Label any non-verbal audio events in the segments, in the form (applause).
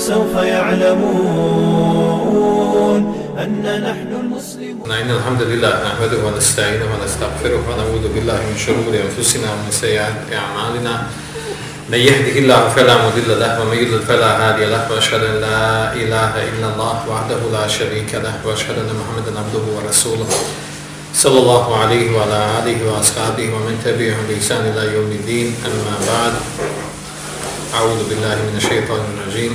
سوف يعلمون أن نحن المسلمون. إن الحمد لله نحمده ونستعينه ونستغفره ونعوذ بالله من شرور أنفسنا ومن سيئات أعمالنا. من يهده الله فلا مضل له ومن يضلل فلا هادي له وأشهد أن لا إله إلا الله وحده لا شريك له وأشهد أن محمدا عبده ورسوله صلى الله عليه وعلى آله وأصحابه ومن تبعهم بإحسان إلى يوم الدين. أما بعد أعوذ بالله من الشيطان الرجيم.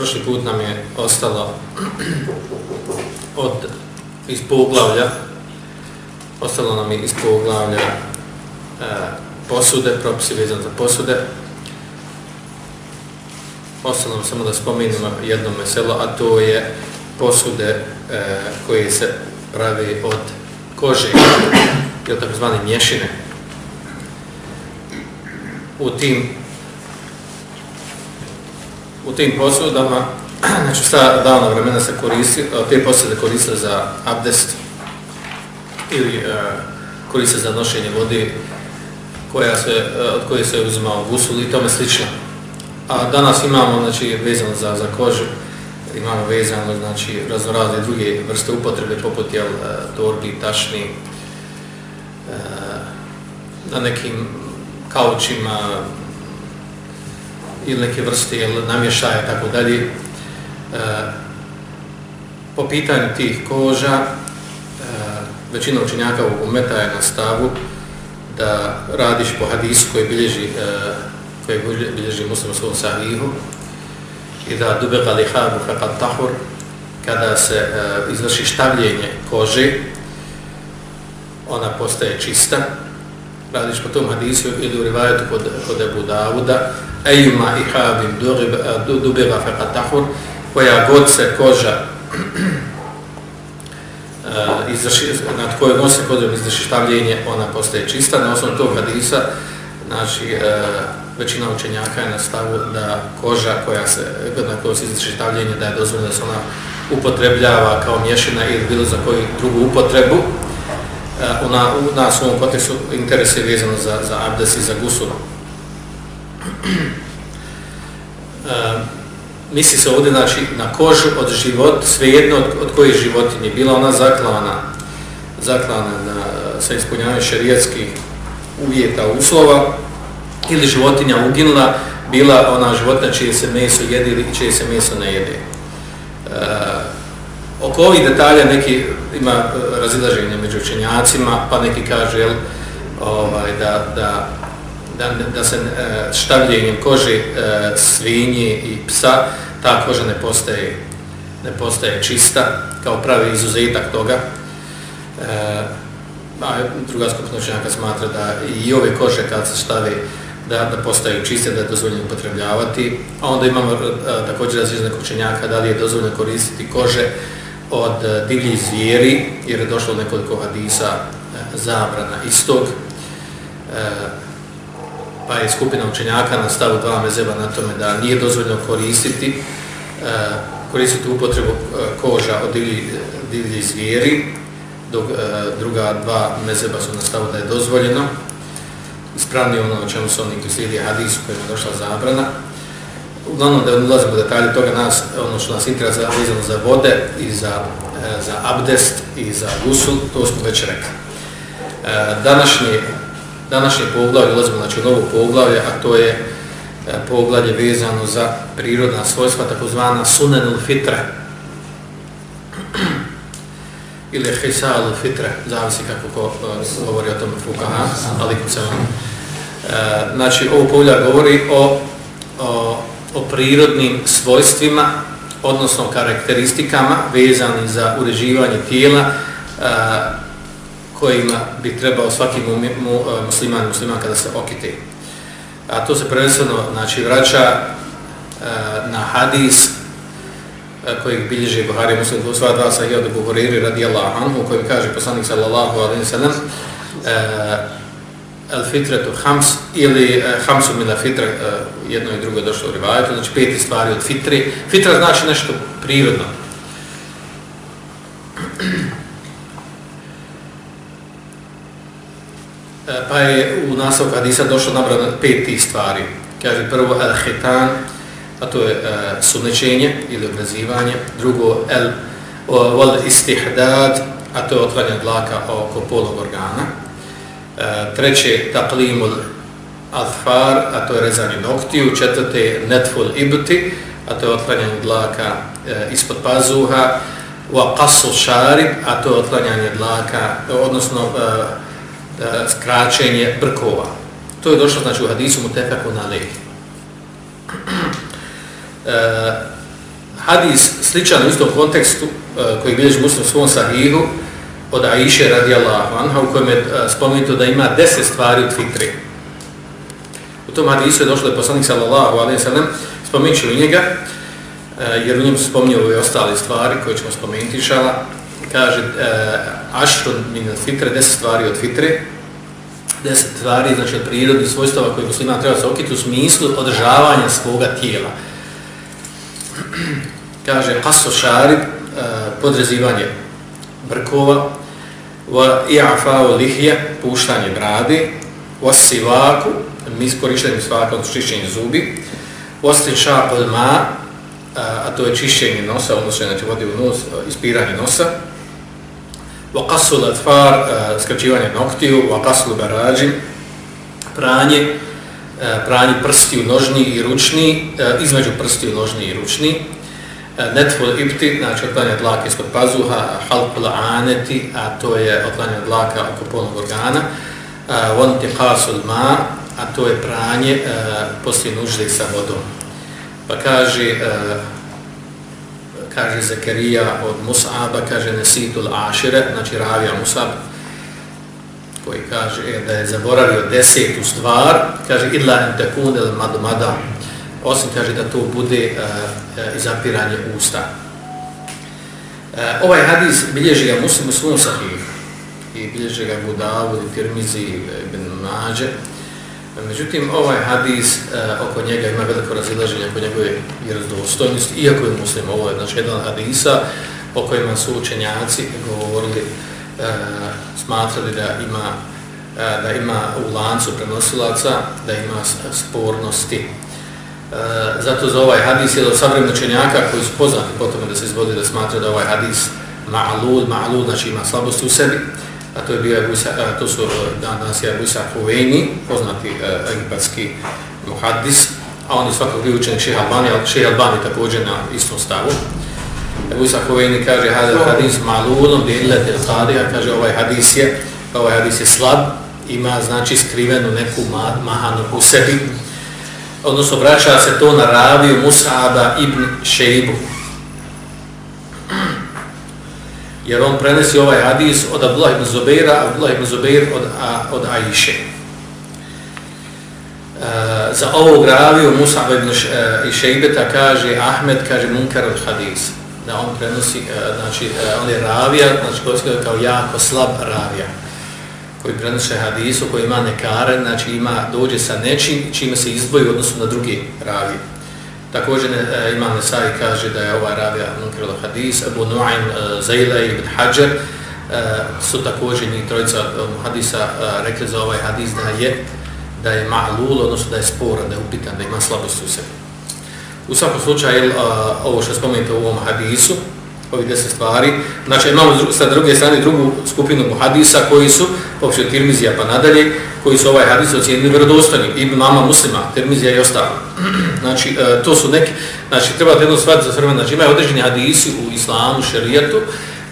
Prošli put nam je ostalo od iz poglavlja ostalo nam je iz poglavlja e, posude, propisi vezan za posude. Ostalo nam samo da spomenemo jedno meselo, a to je posude e, koje se pravi od kože, ili takozvane mješine. U tim u tim posudama, (clears throat) znači sta davna vremena se koristi, eh, te posude koriste za abdest, ili uh, koriste za nošenje vode koja se, eh, od koje se uzimao gusul i tome slično. A danas imamo, znači, vezano za, za kožu, imamo vezano, znači, raznorazne druge vrste upotrebe, poput, jel, torbi, tašni, uh, na nekim kaučima, ili neke vrste, ili namješaja, tako dalje. E, po pitanju tih koža, e, većina učenjaka u umeta je na stavu da radiš po hadisu koji bilježi, e, koji bilježi muslim u svom sahihu i da dubeka lihabu faqad tahur kada se e, izvrši štavljenje kože ona postaje čista radiš po tom hadisu ili u rivajetu kod, kod Ebu Davuda ejuma i habim dubiva fekatahur, koja god se koža (clears throat) uh, izraši, nad kojoj nosi podrebno izraši štavljenje, ona postaje čista. Na osnovu tog hadisa, znači, uh, većina učenjaka je na stavu da koža koja se, na kojoj se izraši štavljenje, da je dozvoljeno da se ona upotrebljava kao mješina ili bilo za koju drugu upotrebu. Ona, u nas u ovom kontekstu interes je vezano za, za abdes i za gusula. uh, (clears throat) misli se ovdje znači, na kožu od život, svejedno od, od koje životinje, bila ona zaklana, zaklana na, sa ispunjavanjem šarijetskih uvjeta, uslova, ili životinja uginula, bila ona životinja čije se meso jede ili čije se meso ne jede. E, oko ovih detalja neki ima e, razilaženje među učenjacima, pa neki kaže jel, ovaj, da, da da, da se e, štavljenjem kože e, svinje i psa ta koža ne postaje ne postaje čista kao pravi izuzetak toga. E, a druga skupina učenjaka smatra da i ove kože kad se stavi da, da postaju čiste, da je dozvoljeno upotrebljavati. A onda imamo također različne učenjaka da li je dozvoljeno koristiti kože od e, divljih zvijeri jer je došlo nekoliko hadisa e, zabrana istog e, pa je skupina učenjaka na stavu dva mezeba na tome da nije dozvoljeno koristiti koristiti upotrebu koža od divlji, divlji zvijeri, dok druga dva mezeba su na stavu da je dozvoljeno. Ispravni ono o čemu su oni koji slijedi hadis u kojem je došla zabrana. Uglavnom da ulazimo detalje toga nas, ono što nas interesa vezano za vode i za, uh, za abdest i za gusul, to smo već rekli. Uh, današnji današnje poglavlje, ulazimo znači, u novo poglavlje, a to je e, poglavlje vezano za prirodna svojstva, takozvana sunenul fitre. (clears throat) ili hisalul fitre, zavisi kako ko uh, govori o tome fukaha, ali se on. Uh, znači, ovo poglavlje govori o, o, o prirodnim svojstvima, odnosno karakteristikama vezani za uređivanje tijela, uh, kojima bi trebao svaki mu, mu, musliman musliman kada se okite. A to se prvenstveno znači, vraća a, na hadis koji bilježe Buhari muslim u sva dva sahih od Buhari radijallahu anhu koji kaže poslanik sallallahu alaihi sallam el fitretu hams ili eh, hamsu mila fitra eh, jedno i drugo došlo u rivajetu znači peti stvari od fitre fitra znači nešto prirodno eh, pa je u nastavku hadisa došlo nabrano pet tih stvari. Kaže prvo el hitan, a to je uh, sunečenje ili obrazivanje. Drugo el wal istihdad, a to je otvaranje dlaka oko polog organa. E, treće taklimul alfar, a to je rezanje noktiju. Četvrte netful ibti, a to je otklanjanje dlaka e, ispod pazuha. Wa qasu sharib, a to je otklanjanje dlaka, odnosno e, E, skraćenje brkova. To je došlo znači u hadisu mutefeku na leh. E, hadis sličan u istom kontekstu e, koji bilježi muslim svom sahihu od Aisha radijallahu anha u kojem je e, spomenuto da ima deset stvari od fitre. U tom hadisu je došlo da je poslanik sallallahu alaihi sallam spomenut u njega e, jer u njemu se spominju i ostale stvari koje ćemo spomenuti šala kaže uh, ašrun min fitre, deset stvari od fitre, deset stvari, znači od prirodnih svojstava koje muslima treba se okiti u smislu održavanja svoga tijela. (clears throat) kaže kaso šarib, podrezivanje brkova, wa i'afao lihje, puštanje brade, wa sivaku, iskorištenje svaka od čišćenja zubi, wa stišak ma, a to je čišćenje nosa, odnosno znači vodi u nos, ispiranje nosa, wa kasu latfar, skrčivanje noktiju, wa kasu barađi, pranje, pranje prsti u nožni i ručni, između prsti u nožni i ručni, Eh, netful ibti znači otklanjanje dlaka ispod pazuha halqul aneti a to je otklanjanje dlaka oko polnog organa. Eh, Vonti qasul ma a to je pranje eh, poslije nužde sa vodom. Pa kaže kaže Zakarija od Mus'aba, kaže Nesitul Ašire, znači Ravija Mus'ab, koji kaže e, da je zaboravio desetu stvar, kaže idla en tekundel madumada, osim kaže da to bude uh, izapiranje usta. Uh, ovaj hadis bilježi ga muslim u svojom sahih i bilježi ga Budavu, Tirmizi, Ibn Mađe, Međutim, ovaj hadis uh, oko njega ima veliko razilaženje oko njegove vjerozdostojnosti, iako je muslim, ovo je znači, jedan hadisa o kojima su učenjaci govorili, uh, smatrali da ima, uh, da ima u lancu prenosilaca, da ima spornosti. E, zato za ovaj hadis je do savremena učenjaka koji su poznati po tome da se izvodi da smatra da ovaj hadis ma'alud, ma'alud znači ima slabosti u sebi, a to je bio Ebu Isa, eh, to su eh, danas je Ebu Huveni, poznati uh, egipatski muhaddis, a on je svakog bio učenik Šeha Albani, ali Šeha Albani također na istom stavu. Ebu Isa Huveni kaže, hadis hadis malulom, bi il qadija, kaže, ovaj hadis je, ovaj hadis je slab, ima znači skrivenu neku mahanu u sebi, odnosno vraća se to na raviju Musaba ibn Šeibu, jer on prenosi ovaj hadis od Abdullah ibn Zubeira, Abdullah ibn Zubeir od, a, od Aiše. E, za ovog raviju Musa ibn e, Šeibeta kaže Ahmed, kaže Munkar al hadis. Da on prenosi, e, znači e, on je ravija, znači kao jako slab ravija koji prenosi hadisu, koji ima nekare, znači ima, dođe sa nečim čime se izboji odnosno na drugi ravi. Također e, Imam Nesai kaže da je ovaj ravija Munkir Hadis, Abu Nu'ayn, e, Zayla i Ibn Hajar e, su također njih trojica hadisa e, rekli za ovaj hadis da je da je ma'lul, odnosno da je sporan, da je upitan, da ima slabost u sebi. U svakom slučaju, e, ovo što spomenite u ovom hadisu, ovih deset stvari. Znači imamo sa druge strane drugu skupinu hadisa koji su, popšte Tirmizija pa nadalje, koji su ovaj hadis ocijenili vjerodostojni, i mama muslima, Tirmizija i ostalo. (clears throat) znači e, to su neki, znači treba jedno shvatiti za srme, znači imaju određeni hadisi u islamu, šerijetu,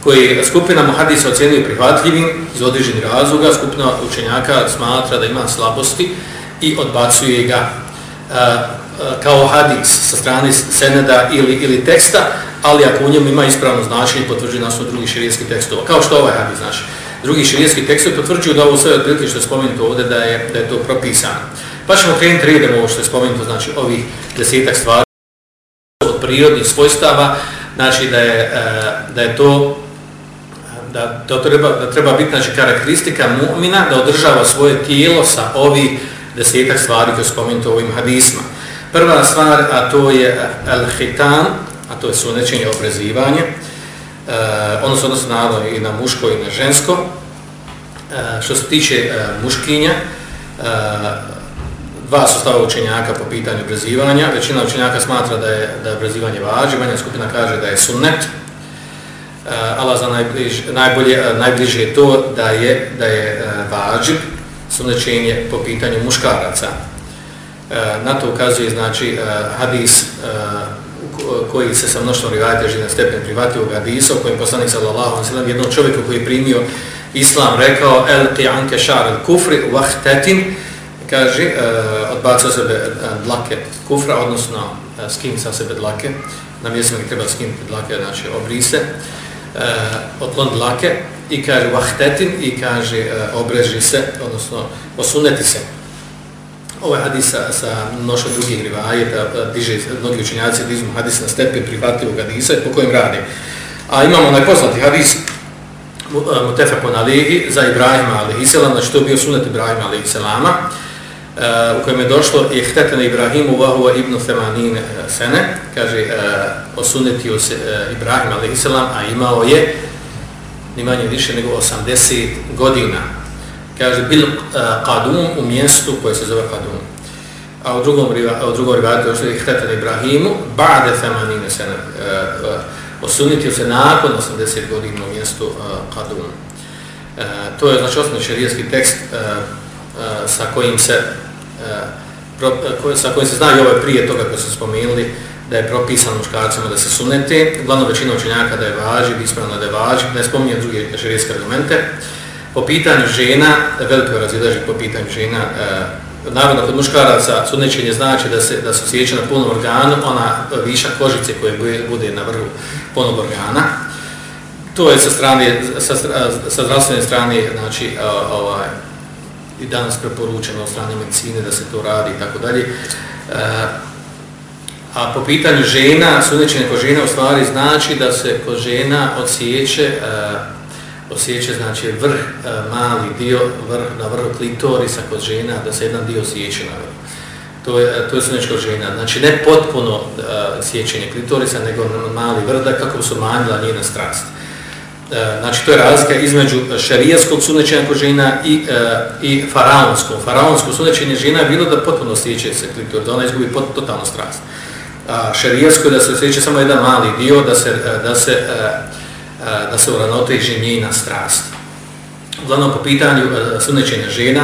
koji skupina hadisa ocijenili prihvatljivim iz određenih razloga, skupina učenjaka smatra da ima slabosti i odbacuje ga e, e kao hadis sa strane seneda ili, ili teksta, ali ako u njemu ima ispravno značenje, potvrđuje nas od drugih širijetskih tekstova. Kao što ovaj hadis znači. Drugi širijetski tekstovi potvrđuju da ovo sve otprilike što je spomenuto ovdje da je, da je to propisano. Pa ćemo krenuti redom ovo što je spomenuto, znači ovih desetak stvari od prirodnih svojstava, znači da je, e, da je to da to treba da treba biti znači karakteristika mu'mina da održava svoje tijelo sa ovi desetak stvari koje spomenuto u ovim hadisma. Prva stvar, a to je al-hitan, a to je sunečenje, obrezivanje. Eh, ono se odnosi naravno i na muško i na žensko. E, što se tiče e, muškinja, e, dva su stava učenjaka po pitanju brezivanja. Većina učenjaka smatra da je, da je brezivanje vađi, manja skupina kaže da je sunnet. E, Allah za najbliž, najbolje, najbliže je to da je, da je e, vađib, sunećenje po pitanju muškaraca. E, na to ukazuje znači e, hadis e, koji se sa mnoštvom rivajte živi na stepen privatio hadisa, u kojem poslanik sallallahu alaihi sallam jednom čovjeku koji je primio islam rekao el ti anke šar el kufri vahtetin kaže uh, odbacio sebe e, dlake kufra, odnosno uh, skin sa sebe dlake na mjestima gdje treba skin dlake, znači obrise uh, otklon dlake i kaže vahtetin i kaže uh, obreži se, odnosno osuneti se ovaj hadis sa, sa mnoštvo drugih rivajeta, pa diže mnogi učenjaci dizmu hadis na stepen prihvatljivog hadisa po kojem radi. A imamo najpoznati hadis Mutefakon Alihi za Ibrahima Alihiselam, znači to je bio sunet Ibrahima Alihiselama, e, u kojem je došlo je htetene Ibrahimu vahuva ibn Themanin e, sene, kaže e, osunetio se Ibrahim Alihiselam, a imao je ni manje više nego 80 godina kaže bil uh, qadum u mjestu koje se zove qadum. A u drugom riva, u drugom rivatu je je hteten Ibrahimu ba'de Femanine se uh, e, uh, e, osunitio se nakon 80 godina u mjestu uh, qadum. Uh, to je znači osnovni šerijski tekst uh, uh, sa kojim se uh, pro, uh, sa kojim se zna i ovaj prije toga koje su spomenuli da je propisano muškarcima da se sunete, glavno većina učenjaka da je važi, ispravno da je važi, ne spominje druge šerijske argumente. Po pitanju žena, veliko razilaži po pitanju žena, e, naravno kod muškaraca sudnečenje znači da se da se osjeća na punom organu, ona viša kožice koje bude na vrhu punog organa. To je sa strane, sa, sa zdravstvene strane, znači, e, ovaj, i danas preporučeno od strane medicine da se to radi i tako dalje. E, a po pitanju žena, sudnečenje kod žena u stvari znači da se kod žena odsjeće e, osjeća znači vrh, e, mali dio, vrh, na vrhu klitorisa kod žena, da se jedan dio osjeća na vrhu. To je, e, to je sunečko žena. Znači ne potpuno e, sjećenje klitorisa, nego mali vrh, da kako su manjila njena strast. E, znači to je razlika između šarijaskog sunečenja kod žena i, e, i faraonskog. Faraonsko sunečenje žena je bilo da potpuno osjeća se klitoris, da ona izgubi pot, totalno strast. A šarijasko je da se osjeća samo jedan mali dio, da se, e, da se e, E, da se uravnoteži njena strast. Uglavnom po pitanju e, sunećenja žena,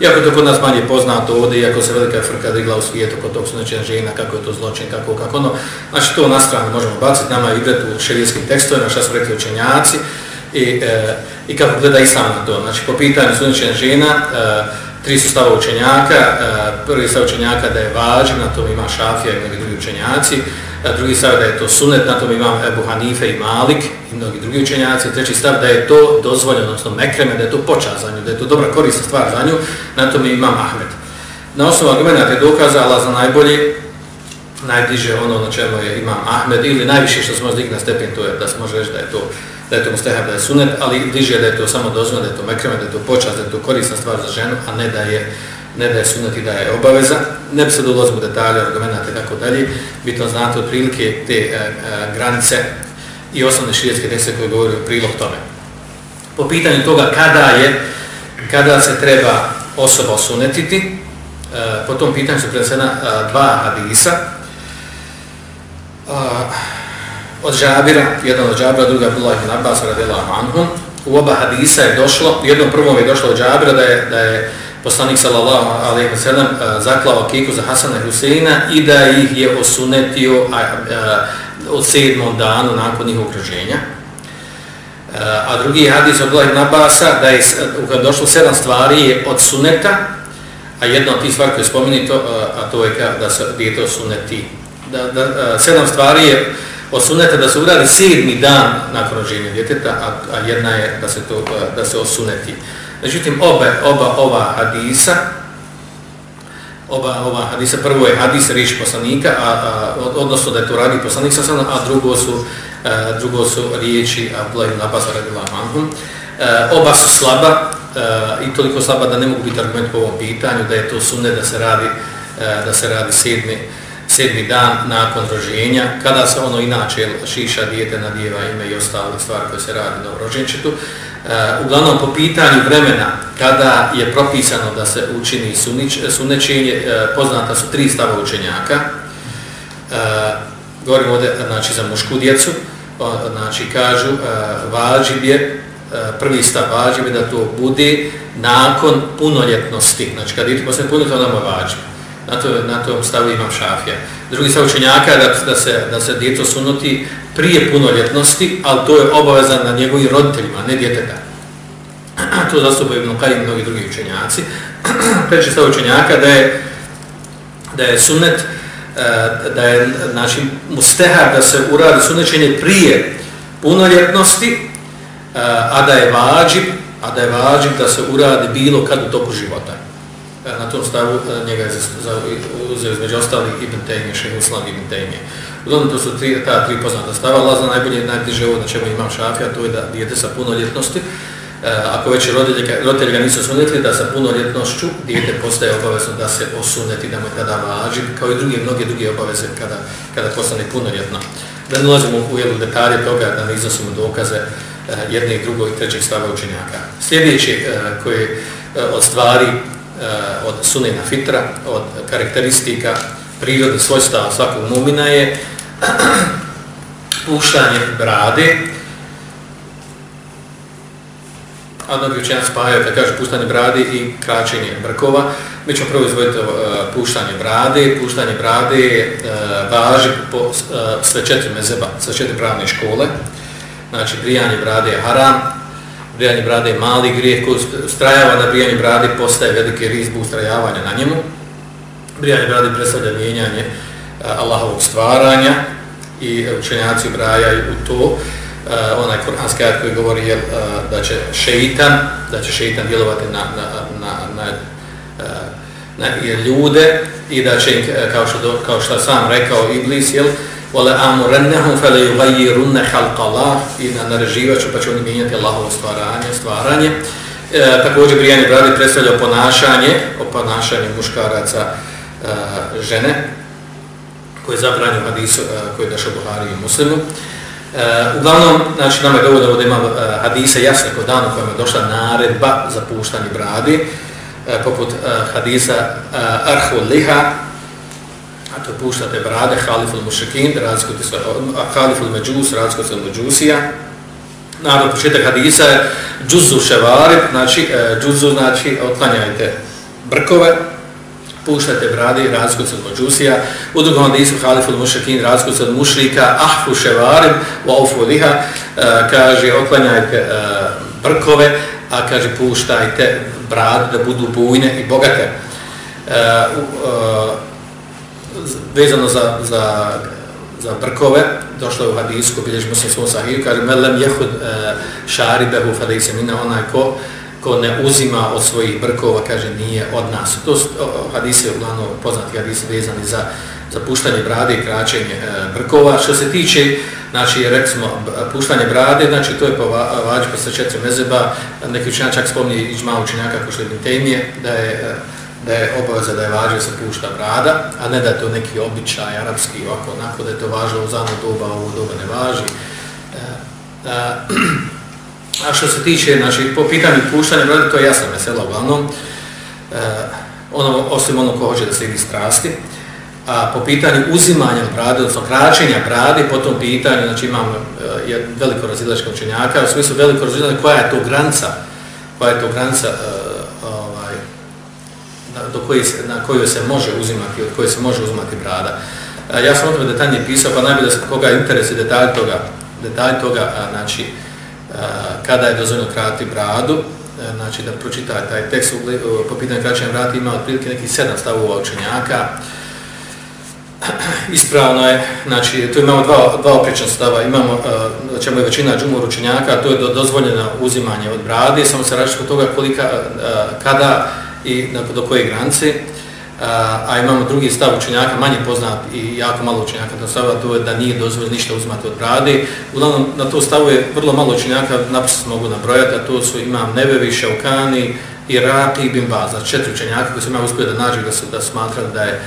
iako je to kod nas manje poznato ovdje, iako se velika frka digla u svijetu kod tog sunećenja žena, kako je to zločin, kako, kako ono, znači to na stranu možemo baciti, nama je igrati u šelijskim tekstovima, šta su rekli učenjaci, i, e, i kako gleda islam na to. Znači po pitanju sunećenja žena, e, tri su stava učenjaka, e, prvi stav učenjaka da je vađiv, na tom ima šafija i mnogi drugi učenjaci, e, drugi stav da je to sunet, na tom ima Ebu Hanife i Malik i mnogi drugi učenjaci, treći stav da je to dozvoljeno, odnosno mekreme, da je to počas za nju, da je to dobra korisna stvar za nju, na tom ima Ahmed. Na osnovu argumenta je dokazala za najbolji, najbliže ono na čemu je imam Ahmed, ili najviše što se može digna stepen, to je da se može reći da je to da je to mustahab, da je sunet, ali bliže da je to samo dozvan, da je to mekreme, da je to počas, da je to korisna stvar za ženu, a ne da je ne da je sunnet i da je obaveza, ne bi se dolazimo detalje, argumentate i tako dalje, bitno znate otprilike te e, e, granice i osnovne širijetske tekste koje govori o prilog tome. Po pitanju toga kada je, kada se treba osoba osunetiti, e, po tom pitanju su predsjedna e, dva hadisa, e, od Džabira, jedan od Džabira, druga Abdullah ibn Abbas, radijallahu Anhum, u oba hadisa je došlo, u jednom prvom je došlo od Džabira da je, da je poslanik sallallahu alejhi ve sellem zaklao kiku za Hasana i Huseina i da ih je osunetio a, a, od sedmom danu nakon njihovog rođenja. E, a drugi hadis od Abdullah ibn Abasa da je kad došlo sedam stvari je od suneta, a jedna od tih stvari koje spomeni to, e, a to je da se dijete osuneti. Da, da, sedam stvari je od suneta da se uradi sedmi dan nakon rođenja djeteta, a, a jedna je da se, to, da se osuneti. Međutim, oba, oba ova hadisa, oba ova hadisa, prvo je hadis riječ poslanika, a, a, odnosno da je to radi poslanik sa a drugo su drugo su riječi Abdullah ibn Abbas radijallahu anhum. E, oba su slaba e, i toliko slaba da ne mogu biti argument po ovom pitanju, da je to sunne da se radi, e, da se radi sedmi, sedmi dan nakon rođenja, kada se ono inače šiša dijete na dijeva ime i ostale stvari koje se radi na rođenčetu. E, uglavnom po pitanju vremena kada je propisano da se učini sunečenje, uh, e, poznata su tri stava učenjaka. Uh, govorimo ovdje znači, za mušku djecu, uh, znači kažu uh, vađib je, prvi stav vađib je da to bude nakon punoljetnosti. Znači kad idete posle punoljetnosti, onda mu vađib na, to, na to stavu imam šafija. Drugi stav učenjaka je da, da, se, da se djeto sunuti prije punoljetnosti, ali to je obavezan na njegovim roditeljima, ne djeteta. (clears throat) to zastupaju Ibn Qajim i mnogi drugi učenjaci. (clears throat) Treći stav učenjaka da je, da je sunet, e, da je znači, mustehar da se uradi sunećenje prije punoljetnosti, e, a da je vađib, a da je vađib da se uradi bilo kad u toku života. E, na tom stavu e, njega je uzeo između ostali Ibn Tejmije, Šehu Islam Ibn Tejmije. Uglavnom to su tri, ta tri poznata stava. Allah zna najbolje najbliže ovo na čemu imam šafija, to je da dijete sa punoljetnosti, e, ako već roditelji ga nisu sunetili, da sa punoljetnošću dijete postaje obavezno da se osuneti, da mu je tada važi, kao i druge, mnoge druge obaveze kada, kada postane punoljetno. Da ne ulazimo u jednu detalje toga, da ne iznosimo dokaze jedne i drugog i trećeg stava učenjaka. Sljedeći koje od stvari Eh, od sunena fitra, od karakteristika prirode svojstava svakog mumina je (clears throat) puštanje brade. A mnogi učenja spajaju, da kaže, puštanje brade i kraćenje brkova. Mi ćemo prvo izvojiti uh, eh, puštanje brade. Puštanje brade uh, važi po uh, sve četiri mezeba, sve četiri pravne škole. Znači, brijanje brade je haram, brijanje brade je mali grijeh koji strajava na brijanje brade postaje velike rizbu ustrajavanja na njemu. Brijanje brade predstavlja mijenjanje Allahovog stvaranja i e, učenjaci brajaju u to. Uh, onaj koranski ajat koji govori je, uh, e, da će šeitan, da će šeitan djelovati na, na, na, na, na, na ljude i da će, kao što, kao što sam rekao Iblis, jel, wala amurannahum fala yughayyirunna khalqa Allah i na nareživaću pa će oni mijenjati Allahovo stvaranje, stvaranje. E, također brijanje brade predstavlja ponašanje, o ponašanju muškaraca e, žene koje zabranju hadisu e, koji je došao Buhari i Muslimu. E, uglavnom, znači, nam je dovoljno da ima e, hadise jasne kod dana kojima je došla naredba za puštanje bradi, e, poput e, hadisa e, Arhu Liha, a to puštate brade, haliful mušekin, razlikujte se, haliful međus, razlikujte se međusija. Naravno, početak hadisa je džuzu ševari, znači, e, džuzu znači, otklanjajte brkove, puštate brade, razlikujte se međusija. U drugom hadisu, haliful mušakin razlikujte se mušlika, ahfu ševari, waufu liha, e, kaže, otklanjajte e, brkove, a kaže, puštajte brade da budu bujne i bogate. Uh, uh, vezano za, za, za brkove, došlo je u hadijsku, bilježi muslim svom sahiju, kaže, melem jehud e, šaribehu fadejse mina, onaj ko, ko ne uzima od svojih brkova, kaže, nije od nas. To su hadise, uglavnom poznati hadise vezani za, za puštanje brade i kraćenje e, brkova. Što se tiče, znači, recimo, puštanje brade, znači, to je po vađu sa četiri mezeba, neki učenjak čak spomni iđma učinjaka, ko što je da je e, da je obaveza da je važno se pušta brada, a ne da je to neki običaj arapski ovako, onako da je to važno u zanu doba, a ovo doba ne važi. E, a, a što se tiče, znači, po pitanju puštanja brada, to je jasno mesela uglavnom, e, ono, osim ono ko hoće da se vidi strasti, a po pitanju uzimanja brade, odnosno kraćenja brade, po tom pitanju, znači imam e, je veliko razilačka učenjaka, u smislu veliko razilačka koja je to granca, koja je to granca e, do koje se, na kojoj se može uzimati, od koje se može uzimati brada. E, ja sam o tome detaljnije pisao, pa najbolje da koga interesuje detalj toga, detalj toga, znači, e, kada je dozvoljeno krati bradu, e, znači da pročita taj tekst u, po pitanju kraćenja brada, ima otprilike nekih sedam stavova učenjaka. (clears throat) Ispravno je, znači, tu imamo dva, dva oprična stava, imamo, uh, čemu je većina džumor učenjaka, to je do, dozvoljeno uzimanje od brade, samo se rači kod toga kolika, uh, kada, i na, do koje granice. a imamo drugi stav učenjaka, manje poznat i jako malo učenjaka da stava, to je da nije dozvoljeno ništa uzmati od brade. Uglavnom, na to stavu je vrlo malo učenjaka, naprosto mogu nabrojati, a to su imam Nebevi, Šaukani, Iraki i Bimbaza, četiri učenjaka koji su imali uspio da nađu da su da smatrali da je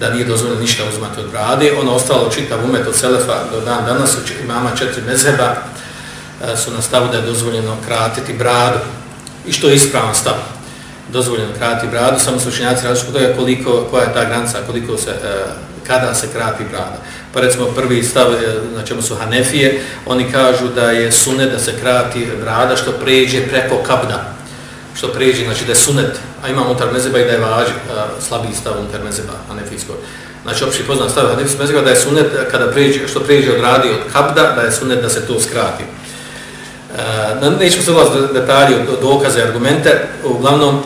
da nije dozvoljeno ništa uzmati od brade. Ono ostalo čitav umet od Selefa do dan danas, imama četiri mezheba, e, su na stavu da je dozvoljeno kratiti bradu. I što je ispravan stav? Dozvoljeno krati bradu, samo su učenjaci različiti toga koliko, koja je ta granica, koliko se, e, kada se krati brada. Pa recimo prvi stav, e, na čemu su Hanefije, oni kažu da je sunet da se krati brada što pređe preko kabda što pređe, znači da je sunet, a ima unutar mezeba i da je važi, e, slabiji stav unutar mezeba, anefijskog. Znači, opći poznan stav anefijskog mezeba da je sunet, kada pređe, što pređe od radi od kabda, da je sunet da se to skrati. Uh, nećemo se ulaziti detalje, dokaze argumente, uglavnom,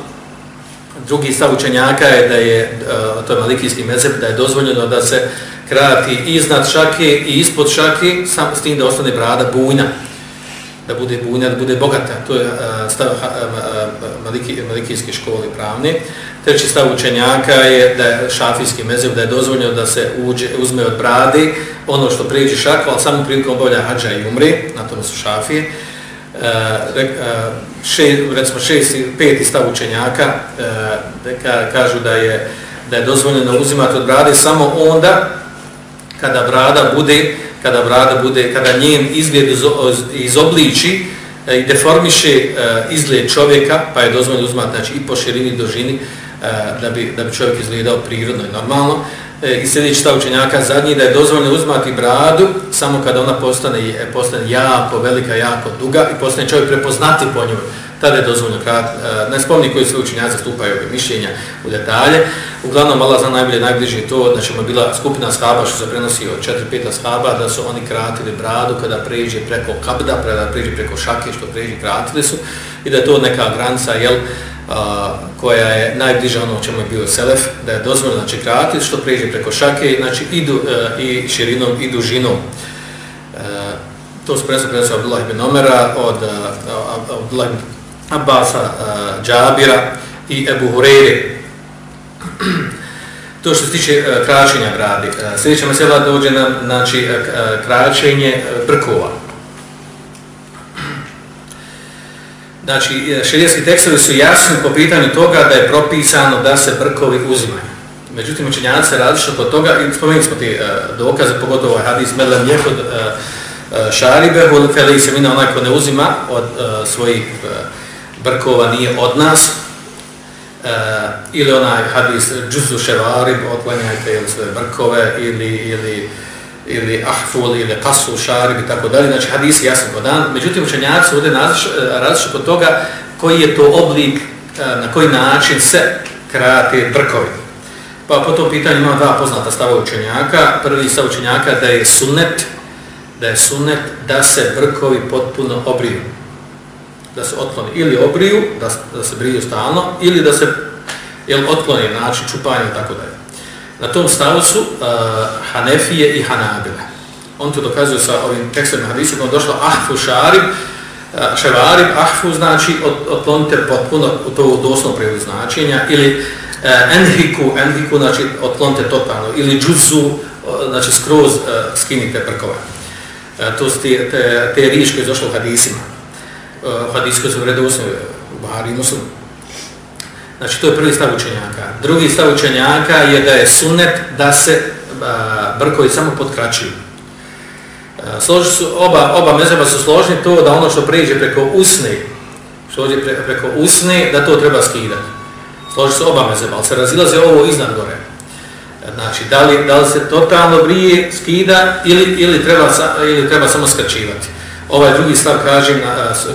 drugi stav učenjaka je da je, eh, to je malikijski mezeb, da je dozvoljeno da se krati iznad šake i ispod šake, sam s tim da ostane brada bujna da bude bujna, da bude bogata. To je eh, stav eh, maliki, malikijske škole pravne. Treći stav učenjaka je da je šafijski mezeb, da je dozvoljeno da se uđe, uzme od brade ono što prijeđe šaka, ali samo prilikom obavlja hađa i umri, na tom su šafije e, še, recimo šest, peti stav učenjaka e, ka, kažu da je, da je dozvoljeno uzimati od brade samo onda kada brada bude kada brada bude, kada njen izgled izobliči e, i deformiše e, izgled čovjeka, pa je dozvoljeno uzmati znači, i po širini i dužini e, da bi, da bi čovjek izgledao prirodno i normalno e, I sljedeći stav učenjaka zadnji da je dozvoljno uzmati bradu samo kada ona postane, e, postane jako velika, jako duga i postane čovjek prepoznati po njoj tada je dozvoljno krat, e, ne spomni koji sve učinjaci stupaju ove mišljenja u detalje. Uglavnom, Allah zna najbolje, najbliže to, znači ima bila skupina shaba što se prenosi od 4-5 shaba, da su oni kratili bradu kada pređe preko kabda, kada pređe preko šake, što pređe kratili su, i da je to neka granca, jel, a, koja je najbliža ono čemu je bio Selef, da je dozvoljeno znači, kratiti što pređe preko šake, znači idu, du, e, i širinom i dužinom. E, to su prenosno prenosno Abdullah ibn Omera, od e, Abdullah ibn Abbasa, e, Džabira i Ebu Hureyre. (clears throat) to što se tiče e, kraćenja bradi. Sljedeća mesela dođe nam znači, kraćenje brkova. Znači, e, širijetski tekstovi su jasni po pitanju toga da je propisano da se brkovi uzimaju. Međutim, učenjaci se različno kod toga, i spomenuli smo ti uh, dokaze, pogotovo ovaj hadis Medlem Jehod uh, e, Šaribe, uh, se mina onaj ko ne uzima od uh, svojih uh, brkova nije od nas, uh, ili onaj hadis džuzu ševarib, otklanjajte ili svoje brkove, ili, ili, ili ahful, ili kasul šarib i tako dalje, znači hadis je jasno podan. Međutim, učenjaci ovdje e, različno kod toga koji je to oblik, e, na koji način se krate brkovi. Pa po tom pitanju ima dva poznata stava učenjaka. Prvi stav učenjaka da je sunnet, da je sunnet da se brkovi potpuno obriju da se otkloni ili obriju, da, da se briju stalno, ili da se jel, otkloni način čupanja i tako dalje. Na tom stavu su uh, Hanefije i Hanabila. On to dokazuje sa ovim tekstom hadisom, kada došlo ahfu šarib, uh, ševarib, ahfu znači od, otklonite potpuno u to doslovno prijevod značenja, ili uh, enhiku, enhiku znači otklonite totalno, ili džuzu, uh, znači skroz uh, skinite prkove. Uh, to su te, te, te riječi koje je došlo u hadisima uh, hadis koji su vredosni u i Muslimu. Znači, to je prvi stav učenjaka. Drugi stav učenjaka je da je sunet da se uh, brkovi samo potkraćuju. Uh, su, oba, oba mezeba su složni to da ono što pređe preko usne, što ođe pre, preko usne, da to treba skidati. Složi su oba mezeba, ali se razilaze ovo iznad gore. Znači, da li, da li se totalno brije, skida ili, ili, treba, ili treba samo skraćivati. Ovaj drugi stav kaže,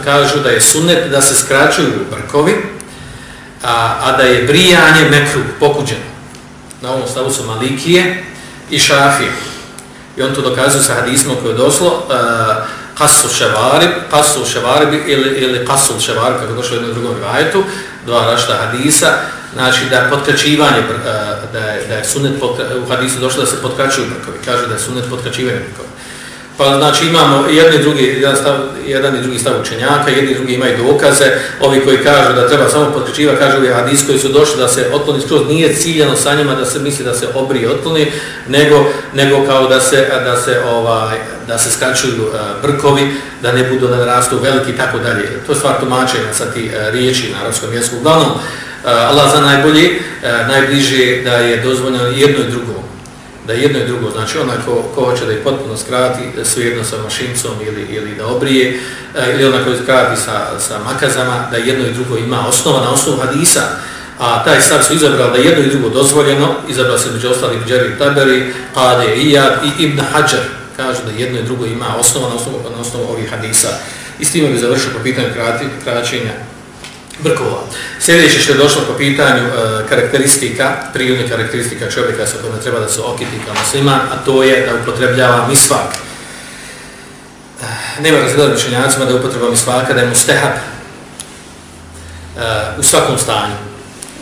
kažu da je sunet da se skraćuju brkovi, a, a da je brijanje mekru pokuđeno. Na ovom stavu su malikije i šafije. I on to dokazuje sa hadismom koje je doslo, kasu ševarib, kasu ševarib ili, ili kasu ševarib, kako je došlo u jednom drugom vajetu, dva rašta hadisa, znači da je potkraćivanje, da je, da je sunnet, u hadisu došlo da se potkraćuju brkovi, kaže da je sunnet potkraćivanje brkovi. Pa znači imamo jedni drugi, jedan, stav, jedan i drugi stav učenjaka, jedni i drugi imaju dokaze, ovi koji kažu da treba samo potrećiva, kažu da hadis koji su došli da se otkloni skroz, nije ciljano sa njima da se misli da se obrije otkloni, nego, nego kao da se, da se, ovaj, da se skačuju e, brkovi, da ne budu da rastu veliki i tako dalje. To je stvar tumačenja sa ti e, riječi na arabskom jeziku. Uglavnom, e, Allah za najbolji, najbliže da je dozvoljeno jedno i drugo da jedno i drugo, znači onaj ko, ko hoće da ih potpuno skrati, svejedno sa mašincom ili, ili da obrije, e, ili onaj ko skrati sa, sa makazama, da jedno i drugo ima osnova na osnovu hadisa, a taj stav su izabrali da jedno i drugo dozvoljeno, izabrali se među ostalih Džeri Taberi, Qade Iyad i Ibn Hajar, kažu da jedno i drugo ima osnova na osnovu, na osnovu ovih hadisa. I s time bi završio po pitanju kraćenja brkova. Sljedeće što je došlo po pitanju e, karakteristika, prirodnih karakteristika čovjeka sa kojima treba da se okiti kao musliman, a to je da upotrebljava misvak. E, nema razgleda mišljenjacima da upotreba misvaka, da je mustehab e, u svakom stanju.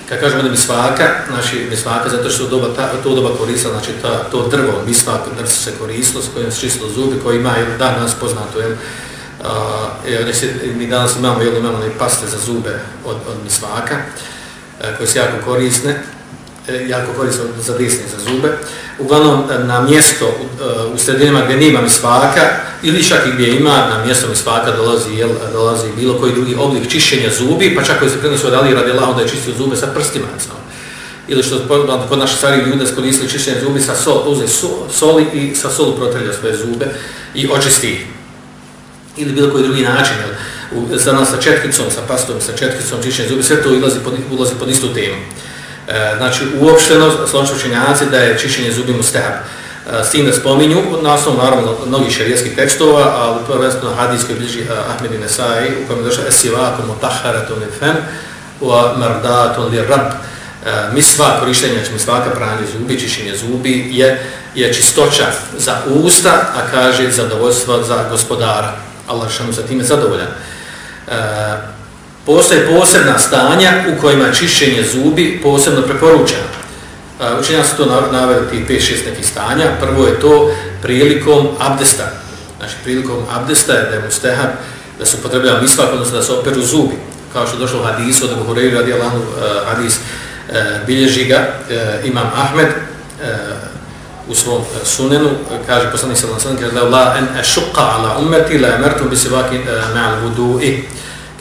Kad kažemo da misvaka, znači misvaka, zato što doba, ta, to doba koristila, znači ta, to drvo, misvak, drvo se koristilo, s kojim se čistilo zubi, koji ima, dan nas poznato, jel, Uh, mi danas imamo, jel, imamo paste za zube od, od misvaka, uh, e, koje su jako korisne, e, jako korisne za desne za zube. Uglavnom, na mjesto uh, u sredinama gdje nima misvaka, ili čak i gdje ima, na mjesto misvaka dolazi, jel, dolazi bilo koji drugi oblik čišćenja zubi, pa čak koji se prenosu od Ali radi onda da je čistio zube sa prstima, znam. Ili što kod naših starih ljude skoristili čišćenje zubi sa sol, uze soli i sa solu protrlja svoje zube i očisti ih ili bilo koji drugi način, jel, u, sa, sa četkicom, sa pastom, sa četkicom, čišćenje zubi, sve to ulazi pod, ulazi pod istu temu. E, znači, uopšteno, složno učenjaci da je čišćenje zubi mu stehab. E, s tim da spominju, na osnovu naravno mnogih šarijetskih tekstova, ali prvenstveno hadijskoj bliži uh, e, Ahmed i Nesai, u kojem je došla esivakom mutaharatun fem, u mardatun li rab. E, misva, korištenje znači misvaka, pranje zubi, čišćenje zubi, je, je čistoća za usta, a kaže zadovoljstvo za gospodara. Allah šanu sa time zadovoljan. E, postoje posebna stanja u kojima je čišćenje zubi posebno preporučeno. E, učenja su to naveli ti 5-6 nekih stanja. Prvo je to prilikom abdesta. Znači prilikom abdesta je da je mustehab da se upotrebljava misvak, odnosno da se operu zubi. Kao što je došlo u hadisu od Buhureju radi Allahu uh, e, hadis uh, bilježi ga uh, imam Ahmed uh, u svom e, sunenu, e, kaže poslanik sallallahu alejhi ve sellem, la an ashqa ala ummati la amartu bi sibaki e, ma'al wudu'i.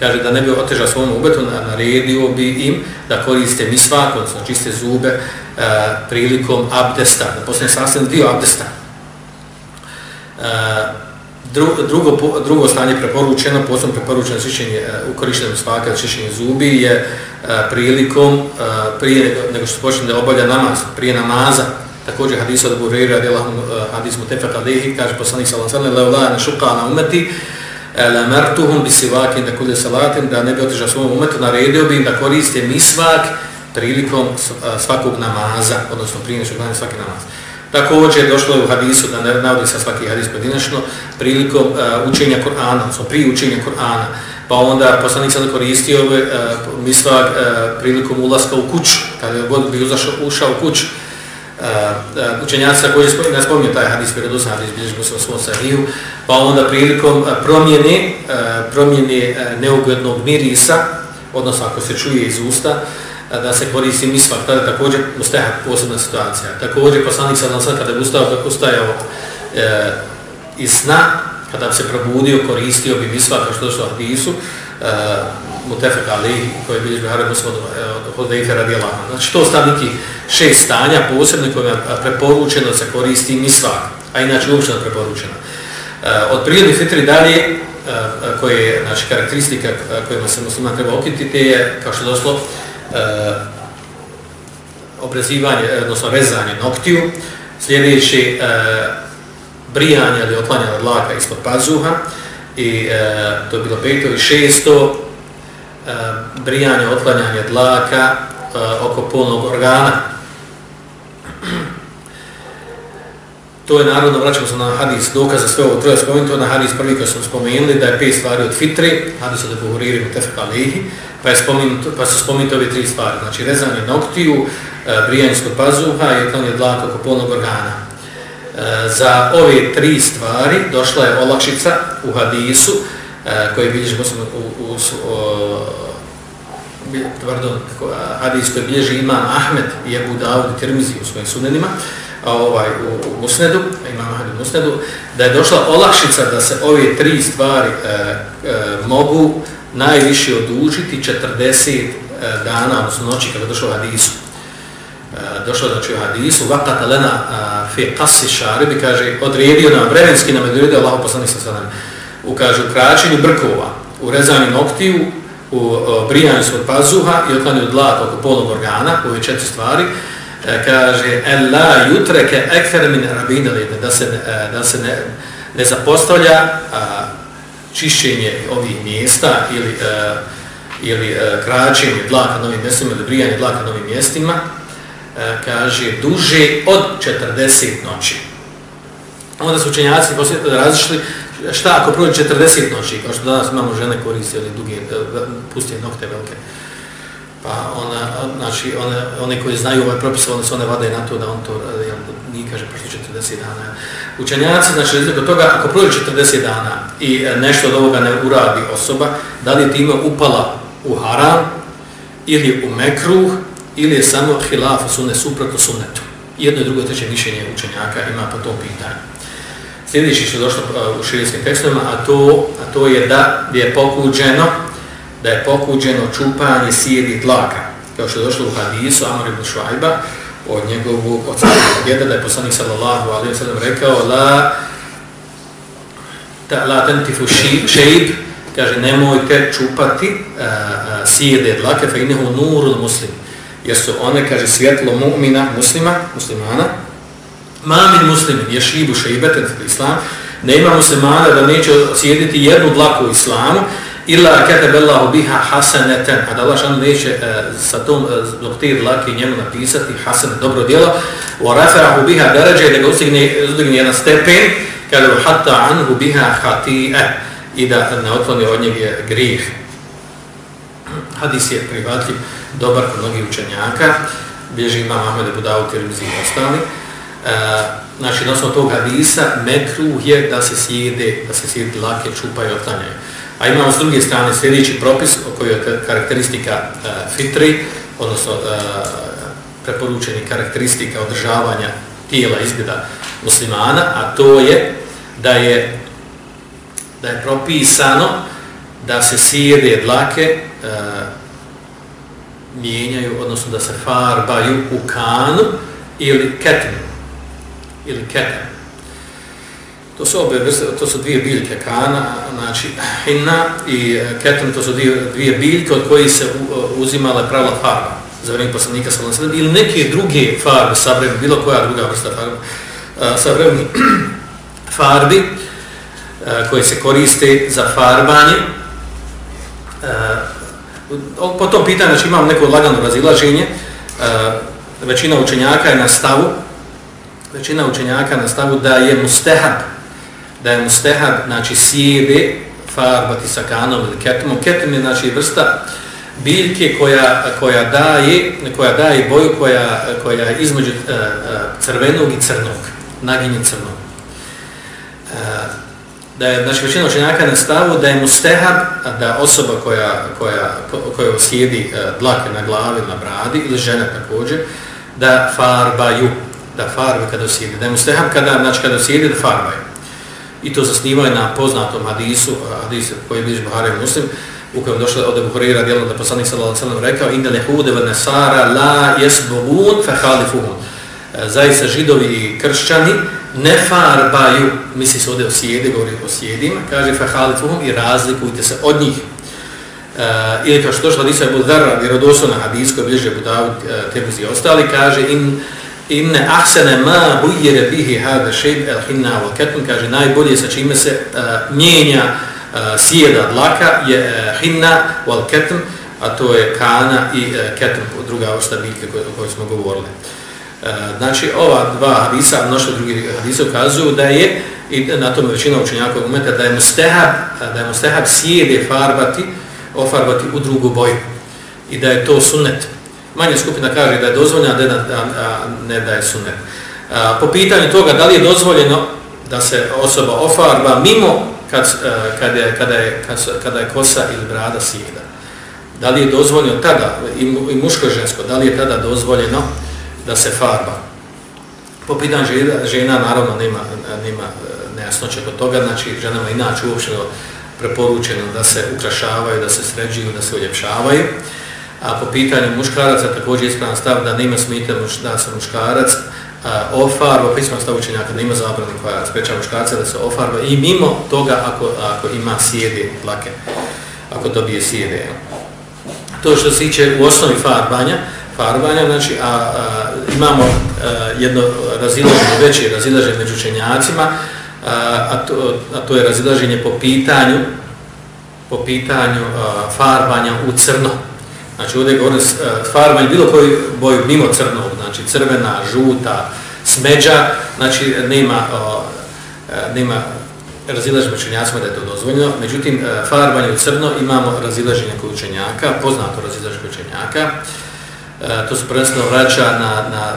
Kaže da ne bi oteža svom ubetu, naredio bi im da koriste misvak, odnosno čiste zube, uh, prilikom abdesta, da postane sasvim dio abdesta. Uh, drugo, drugo stanje preporučeno, posebno preporučeno čišćenje u korištenju svaka čišćenje zubi je prilikom, prije nego što počne da obavlja namaz, prije namaza, također hadis od Bureira radijallahu eh, hadis hadis mutafaq alayhi kaže poslanik sallallahu alejhi ve sellem la la shuqa ala ummati eh, la martuhum bi sivakin da kulli salatin da ne bi otišao svom umetu naredio bi da koriste misvak prilikom eh, svakog namaza odnosno prije nego što svaki namaz Također došlo je u hadisu da ne navodi sa svaki hadis pojedinačno prilikom uh, učenja Kur'ana, odnosno prije učenja Kur'ana. Pa onda poslanik sada koristio uh, misvak uh, prilikom ulaska u kuću, kada je god bi uzašao, ušao u kuću, Uh, učenjaca učenjaci također spominju, ne spominju taj hadis, vjerodosan hadis, bilježi sa se u svom sahiju, pa onda prilikom eh, promjene, uh, promjene neugodnog mirisa, odnosno ako se čuje iz usta, da se koristi misvak, tada također usteha posebna situacija. Također poslanik sad sad kada bi ustao, kako ustajao e, iz sna, kada se probudio, koristio bi misvak, što što hadisu, Eh, mutefek ali koji je bilježi Buhari muslim od, eh, od Hodeife radijela. Znači to stav neki šest stanja posebno koje je preporučeno se koristi misvak, a inače uopšteno preporučeno. Eh, od prirodnih fitri dalje, koje je znači, karakteristika kojima se muslima treba okititi, te je, kao što je došlo, obrezivanje, odnosno rezanje noktiju, sljedeći brijanje ili otlanjanje dlaka ispod pazuha, i e, to je bilo peto i šesto, E, brijanje, otklanjanje dlaka e, oko polnog organa. To je narodno, vraćamo se na hadis dokaza sve ovo troje spomenuti, na hadis prvi koji smo spomenuli, da je pet stvari od fitri, hadis od Buhuriri u Tefek Alihi, pa, je spomenuti, pa su spomenuti ove tri stvari, znači rezanje noktiju, e, brijanje skod pazuha i otklanjanje dlaka oko polnog organa. E, za ove tri stvari došla je olakšica u hadisu e, koji bilježi u, u, u, pardon, hadis koji bilježi imam Ahmed i Ebu Dawud i Tirmizi u svojim sunenima, a ovaj u, u Musnedu, imam Ahmed u Musnedu, da je došla olakšica da se ove tri stvari e, e, mogu najviše odužiti 40 e, dana, odnosno noći kada je došlo hadisu. E, došlo znači u hadisu, vakata lena fi qasi šaribi, kaže, odredio nam vremenski nam odredio Allah poslanih sa sadam, u, kaže, u kraćenju brkova, u rezanju noktiju, u brijanju svog pazuha i otklanju dlaka oko polnog organa, ove četiri stvari, e, kaže, en la jutreke ekfer min rabina da se, e, da se ne, ne zapostavlja a, čišćenje ovih mjesta ili, a, ili a, kraćenje dlaka novim mjestima ili brijanje dlaka novim mjestima, E, kaže, duže od 40 noći. Onda su učenjaci različili šta ako prođe 40 noći, kao što danas imamo žene koriste ili duge, e, pustije nokte velike. Pa ona, znači, one, one koji znaju ovaj propis, one se one vade na to da on to, e, jel, nije kaže, prošlo 40 dana. Učenjaci, znači, do toga, ako prođe 40 dana i nešto od ovoga ne uradi osoba, da li je time upala u haram, ili u mekruh, ili je samo hilaf, sunne, suprotno sunnetu. Jedno i drugo treće mišljenje učenjaka ima po tom pitanju sljedeći što je došlo e, u širijskim tekstovima, a to, a to je da je pokuđeno da je pokuđeno čupanje sijedi dlaka. Kao što je došlo u hadisu Amar ibn Švajba od njegovog odsjednog djeda, da je poslanik sallallahu alaihi wa sallam rekao la, ta, la tentifu šeib, kaže nemojte čupati e, e, uh, uh, sijede dlake, fa inehu nurul muslim, jer su one, kaže, svjetlo mu'mina, muslima, muslimana, Mamin muslimin ješibu šeibeten islam, ne ima muslimana da neće sjediti jednu dlaku u islamu, illa katabellahu biha hasanatan, a da Allah šan neće uh, sa tom, e, uh, dok te dlake njemu napisati hasan, dobro djelo, wa rafa'ahu biha darađe, da ga ustigne, uzdigne jedan stepen, kada hatta anhu biha hati'e, i da ne otkloni od njeg grijeh. Hadis je prihvatljiv, dobar kod mnogih učenjaka, bježi imam Ahmed Budavu, Tirmizi i ostali. E, znači na osnovu tog hadisa mekruh je da se sjede, da se sjede lake čupa i. A imamo s druge strane sljedeći propis o kojoj je karakteristika e, fitri, odnosno e, preporučeni karakteristika održavanja tijela izgleda muslimana, a to je da je da je propisano da se sjede dlake e, mijenjaju, odnosno da se farbaju u kanu ili ketinu ili ketan. To su obe vrste, to su dvije biljke kana, znači hinna i e, ketan, to su dvije, dvije biljke od kojih se e, uzimala prava farba za vrijeme poslanika sa lansadom, ili neke druge farbe savremeni, bilo koja druga vrsta farba, sa e, savremeni (clears throat) farbi e, koje se koriste za farbanje. Po tom pitanju, znači imam neko lagano razilaženje, e, većina učenjaka je na stavu većina učenjaka na stavu da je mustehab, da je mustehab, znači sjebe farbati sa kanom ili ketomom. Ketom je znači vrsta biljke koja, koja, daje, koja daje boju koja, koja je između uh, crvenog i crnog, naginje crnog. Uh, da je znači većina učenjaka na stavu da je mustehab da osoba koja, koja, koja sjedi e, dlake na glavi, na bradi ili žena također, da farbaju da farbe kada sjedi, da je mustehab kada, znači kada sjedi da farbaju. I to zasnivaju na poznatom hadisu, e, hadisu koji je bliži Buhari muslim, u kojem došlo od Ebu Hurira djelo da poslanik sallallahu alejhi ve sellem rekao inna lehude ve nasara la jesbobun fa khalifuhum e, zaista židovi i kršćani ne farbaju, misli se ovdje o sjede, govori o sjedima, kaže fahalifuhum i razlikujte se od njih. Uh, ili kao što došla hadisa je Dharra, vjerodoslovna hadis koji bliže Budavut, uh, Tebuzi i ostali, kaže in inne ahsene ma bujere bihi hada šeib el hinna al ketun, kaže najbolje sa čime se uh, mijenja uh, sjeda dlaka je uh, hinna al ketun, a to je kana i uh, ketun, druga vrsta biljke o kojoj smo govorili. Uh, E, znači, ova dva hadisa, mnoštvo drugi hadisa ukazuju da je, i na tome većina učenjaka umeta, da je mustehab, da je mustehab sjede farbati, ofarbati u drugu boju. I da je to sunnet. Manja skupina kaže da je dozvoljena, da, da, ne da je sunet. po pitanju toga da li je dozvoljeno da se osoba ofarba mimo kad, e, kad je, kada, je, kada je kosa ili brada sjeda. Da li je dozvoljeno tada, i, i muško i žensko, da li je tada dozvoljeno da se farba? Po pitanju žena, žena naravno nema, nema e, nejasnoće kod toga, znači ženama inače uopšte preporučeno da se ukrašavaju, da se sređuju, da se uljepšavaju. A po pitanju muškaraca također je ispravan stav da nema smite da se muškarac a, ofarba, pisman stav učenjaka da ima zabrani koja sprečava muškarca da se ofarba i mimo toga ako, ako ima sjede plake, ako dobije sjede. To što se tiče u osnovi farbanja, farbanja, znači, a, a, imamo a, jedno razilaženje, veće razilaženje među učenjacima, a, a, to, a to je razilaženje po pitanju po pitanju a, farbanja u crno. Znači ovdje govorim e, farbanje bilo koji boju mimo crnog, znači crvena, žuta, smeđa, znači nema, a, nema razilaženje učenjacima da je to dozvoljeno. Međutim, farbanje u crno imamo razilaženje kod učenjaka, poznato razilaženje kod E, to se prvenstveno vraća na, na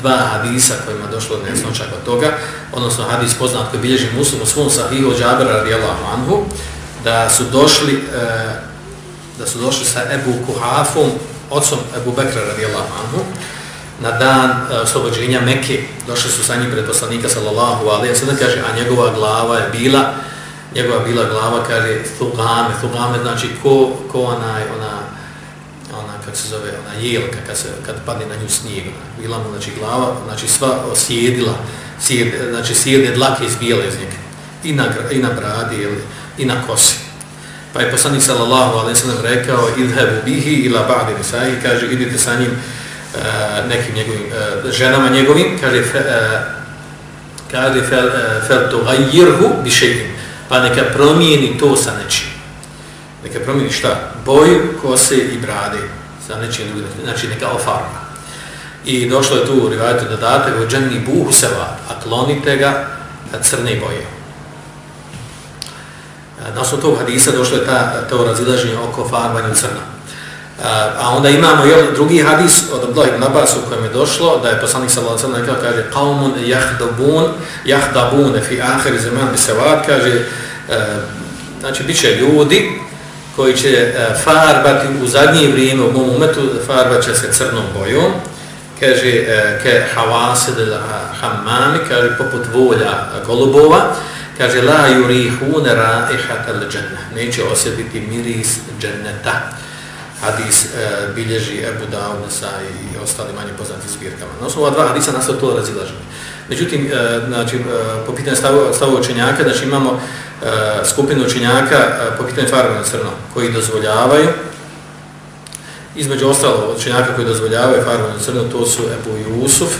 dva hadisa kojima došlo od nesnoća kod toga, odnosno hadis poznat koji bilježi muslim u svom sahihu od Džabera radijallahu anhu, da su došli e, da su došli sa Ebu Kuhafom, otcom Ebu Bekra radijallahu anhu, na dan e, oslobođenja Mekke, došli su sa njim pred poslanika sallallahu alaihi wa sallam, kaže, a njegova glava je bila, njegova bila glava, kaže, thugame, thugame, znači ko, ko onaj, ona, kako se zove, ona jelka, kad, se, kad padne na nju snijeg, bila mu, znači, glava, znači, sva osjedila, sjed, znači, sjedne dlake iz bijele iz njega, i na, i na bradi, ili, i na kosi. Pa je poslanik sallallahu alaihi sallam rekao, idhebu bihi ila ba'di nisahi, kaže, idite sa njim uh, nekim njegovim, uh, ženama njegovim, kaže, fe, uh, kaže, fel, uh, fel to gajirhu pa neka promijeni to sa nečim. Neka promijeni šta? Boju, kose i brade sa nečim drugim, znači neka ofarba. I došlo je tu u rivajatu dodatak, u dženni buhu seva, a klonite ga na crne boje. Na osnovu tog hadisa došlo je ta, to razilaženje oko farbanja crna. A onda imamo jel, ovaj drugi hadis od Abdullah ibn Abbas u kojem je došlo da je poslanik sallallahu alejhi ve sellem kaže qaumun yahdabun yahdabun fi akhir zaman bi sawat kaže e, znači biće ljudi koji će e, farbati u zadnje vrijeme u mom umetu, farbat će se crnom bojom, kaže, e, ke havasid hammami, kaže, poput volja golubova, kaže, la yurihuna raihata al džanna, neće osjetiti miris dženneta Hadis e, bilježi Ebu Dawud, sa i ostali manje poznati zbirkama. Na osnovu dva hadisa nas to razilaženje. Međutim, e, znači, e, po pitanju stavu, stavu učenjaka, znači imamo E, skupinu učenjaka e, po pitanju farbanja crno, koji dozvoljavaju, između ostalo učenjaka koji dozvoljavaju farbanja crno, to su Ebu Jusuf,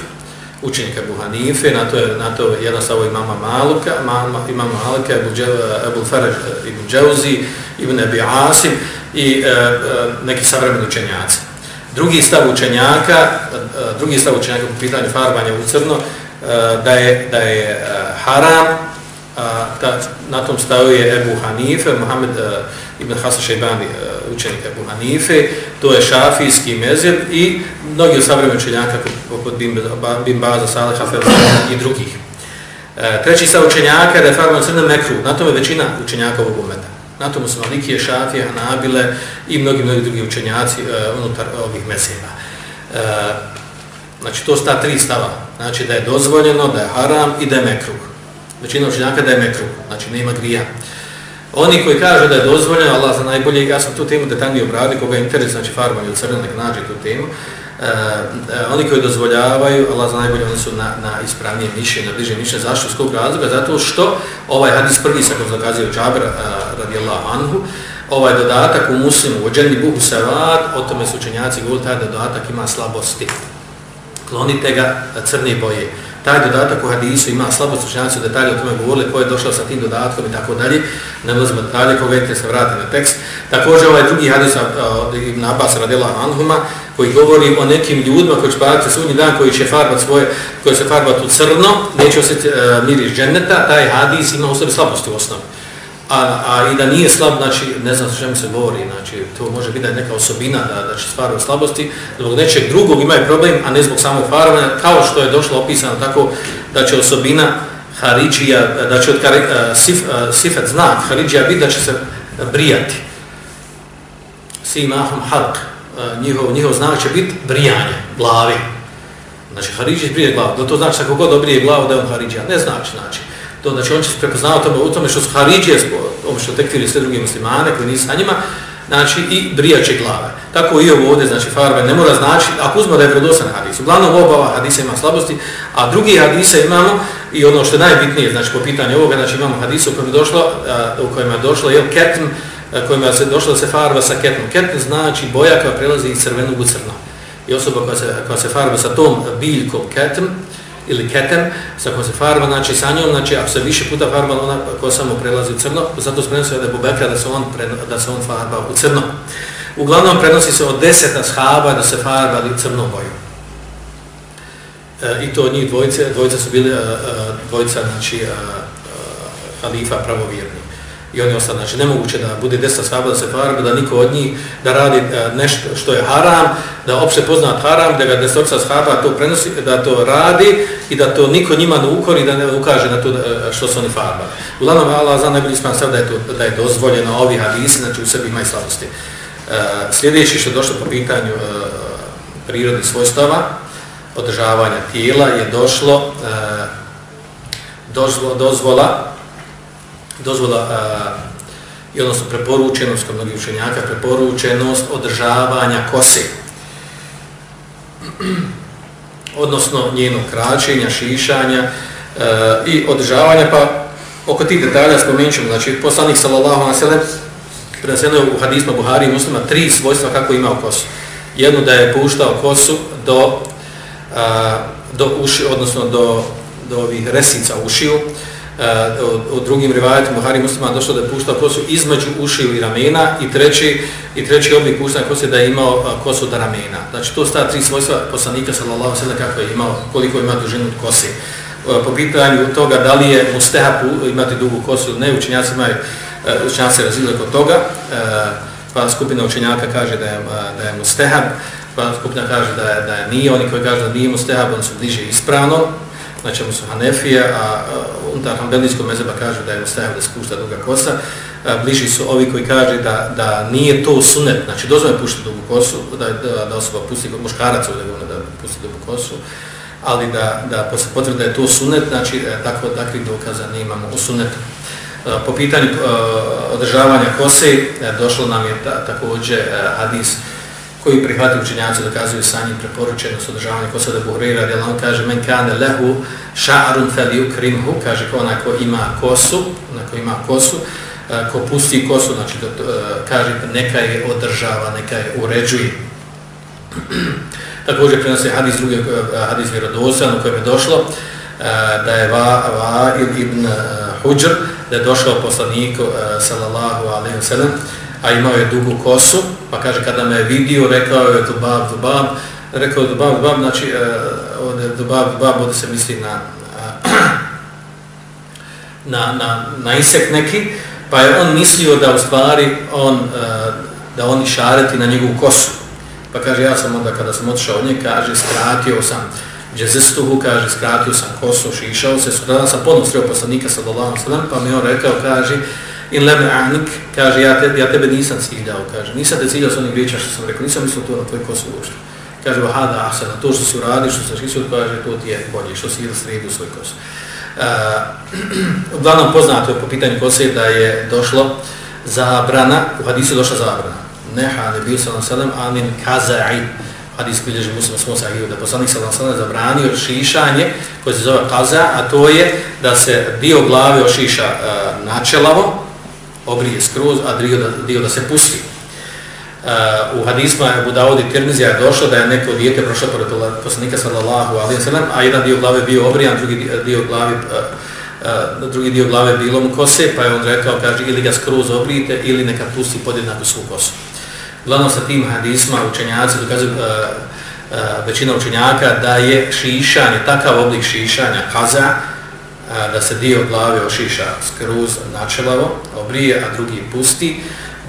učenika Ebu Hanife, na to je, na to je jedan stavo imama Maluka, mama, imama Malika, Ebu, Dje, Ebu Faraj, Ibn Džauzi, Ibn Ebi Asim i e, e, neki savremeni učenjaci. Drugi stav učenjaka, e, drugi stav učenjaka po pitanju farbanja u crno, da je, da je haram, a, ta, na tom stavu je Ebu Hanife, Mohamed uh, ibn Hasan Šeibani, uh, učenik Ebu Hanife, to je šafijski mezir i mnogi savremeni učenjaka poput Bim Baza, Salih, Hafel i drugih. E, treći stav učenjaka da je farman Srna mekru, na tom je većina učenjaka ovog umeta. Na tomu su Malikije, Šafije, Hanabile i mnogi, mnogi drugi učenjaci e, unutar ovih mezira. E, Znači, to sta tri stava. Znači, da je dozvoljeno, da je haram i da je mekruh. Znači, Većina učenjaka da je mekru, Znači, nema grija. Oni koji kažu da je dozvoljeno, Allah za najbolje, ja sam tu temu detaljnije obradio, koga je interes, znači farbanje ili crno, nek nađe tu temu. E, e, oni koji dozvoljavaju, Allah za najbolje, oni su na, na ispravnije mišlje, na bliže mišlje. Zašto? Skog razloga? Zato što ovaj hadis prvi sa kojom zakazio Džabr, uh, e, radijallahu anhu, ovaj dodatak u muslimu, u dženi buhu savat, o tome su učenjaci govorili, taj dodatak ima slabosti klonite ga crne boje. Taj dodatak u hadisu ima slabo slučnjaci u detalje o tome govorili ko je došao sa tim dodatkom i tako dalje. Ne ulazimo detalje, koga vedite se vrati na tekst. Također ovaj drugi hadis od Ibn Abbas radila Anhuma koji govori o nekim ljudima koji će baviti sudnji dan koji će farbat svoje, koji će farbat u crno, neće osjeti uh, e, miris dženneta, taj hadis ima u sebi slabosti u osnovi a, a i da nije slab, znači, ne znam što se govori, znači, to može biti neka osobina da, da će stvarati slabosti, zbog nečeg drugog imaju problem, a ne zbog samog farovanja, kao što je došlo opisano tako da će osobina Haridžija, da će od kari, uh, e, sif, uh, sifet znak Haridžija biti da će se brijati. Simahum halk, uh, e, njihov, njihov znak će biti brijanje glavi. Znači, Haridžija brije glavu, da to znači kako god obrije glavu da je on Haridžija, ne znači, znači to znači on će se prepoznavati u tome što su Haridžije, ono što tekfiri sve druge muslimane koji nisu sa njima, znači i brijače glave. Tako i ovo ovdje, znači farbe, ne mora znači, ako uzmo da je vredosan hadis, uglavnom obava hadisa ima slabosti, a drugi hadisa imamo i ono što je najbitnije, znači po pitanju ovoga, znači imamo hadisa u kojem je došlo, u kojem je došlo, jel, ketm, kojima se došlo da se farba sa ketnom. Ketn znači boja koja prelazi iz crvenog u crno. I osoba koja se, koja se farba sa tom biljkom ketm, ili ketem sa kojom se farba, znači sa njom, znači ako se više puta farba, ona koja samo prelazi u crno, zato se prenosi od Ebu Bekra da se on, da se on farba u crno. Uglavnom prenosi se od deseta shaba da se farba u crnom boju. E, I to od njih dvojice, dvojica su bili, e, e dvojica, znači, a, halifa pravovjerni i oni ostali. Znači, nemoguće da bude desna sahaba da se farba, da niko od njih da radi e, nešto što je haram, da opšte poznat haram, da ga desna sahaba to prenosi, da to radi i da to niko njima ne ukori, da ne ukaže na to e, što su oni farba. Uglavnom, Allah za najbolji ispan da je, to, da je dozvoljeno ovi hadisi, znači u sebi ima i slabosti. Uh, sljedeći što je došlo po pitanju uh, prirodnih svojstava, održavanja tijela, je došlo uh, dozvola, dozvola dozvola a, i odnosno preporučenost kod mnogih učenjaka, preporučenost održavanja kose. (clears throat) odnosno njenog kraćenja, šišanja a, i održavanja, pa oko tih detalja spomenut ćemo, znači poslanik sallallahu alaihi sallam preneseno u hadisma Buhari i muslima tri svojstva kako imao kosu. Jedno da je puštao kosu do, a, do uši, odnosno do, do ovih resica ušiju, Eh, u drugim rivajetima Buhari muslima došlo da je puštao kosu između ušiju i ramena i treći, i treći oblik puštanja kose da je imao eh, kosu do ramena. Znači to sta tri svojstva poslanika sallallahu sallam kako je imao, koliko ima dužinu kose. Eh, po pitanju toga da li je mustehab imati dugu kosu, ne učenjaci imaju, učenjaci razvili kod toga, pa skupina učenjaka kaže da je, da je mustehab, pa skupina kaže da je, da je nije, oni koji kaže da nije mustehab, oni su bliže ispravno, na čemu su Hanefije, a unutar Hanbelijskog mezeba kaže da je ostavio da spušta duga kosa. A, bliži su ovi koji kaže da, da nije to sunet, znači dozvoljeno pušta dugu kosu, da, da, da osoba pusti muškarac ovdje da pusti dugu kosu, ali da, da posle potvrde je to sunet, znači e, tako takvih dokaza ne imamo u sunetu. E, po pitanju e, održavanja kose, došlo nam je ta, također hadis koji prihvati učenjaci dokazuju sa njim preporučeno sodržavanje ko sada buhrira, jer on kaže men kane lehu ša'arun fel yukrimhu, kaže ko onako ima kosu, onako ima kosu, ko pusti kosu, znači da, e, kaže neka je održava, neka je uređuje. (clears throat) Također prenosi hadis drugi, e, hadis vjerodosan u kojem je došlo, e, da je Va, Va ibn Huđr, da je došao poslaniku sallallahu alaihi wa sallam, a imao je dugu kosu, pa kaže kada me je vidio, rekao je Dubab, Dubab, rekao je Dubab, Dubab, znači od ovdje Dubab, Dubab, ovdje se misli na, (clears throat) na, na, na isek neki, pa je on mislio da u stvari on, e, da oni šareti na njegovu kosu. Pa kaže, ja sam onda kada sam otišao od nje, kaže, skratio sam džezestuhu, kaže, skratio sam kosu, šišao se, sada sam ponovno poslanika sa Dolavnom pa mi on rekao, kaže, in leme anik, kaže, ja, te, ja tebe nisam ciljao, kaže, nisam te ciljao s onim riječima što sam rekao, nisam mislio to na tvoj kosu uopšte. Kaže, vahada, ahsana, to što si uradi, što sam šišao, kaže, to ti je bolje, što si ili sredio svoj kosu. Uh, e, (clears throat) uglavnom poznato je po pitanju kose da je došlo zabrana, u hadisu je došla zabrana. Neha ne bio sallam sallam, anin kaza'i, hadis bilježi muslima smo sahiju, da poslanik sallam sallam zabranio šišanje koje se zove kaza, a to je da se dio glave ošiša uh, načelavo, obrije skroz, a dio da, dio da se pusti. Uh, u hadisma Abu Dawud i Tirmizija je došlo da je neko dijete prošlo pored poslanika sallallahu alaihi sallam, a jedan dio glave bio obrijan, drugi dio glave uh, uh, drugi dio glave bilo mu kose, pa je on rekao, kaže, ili ga skroz obrijete, ili neka pusti podjednako svu kosu. Uglavnom sa tim hadisma učenjaci dokazuju uh, uh, većina učenjaka da je šišanje, takav oblik šišanja kaza, da se dio glave ošiša skroz načelavo, obrije, a drugi pusti,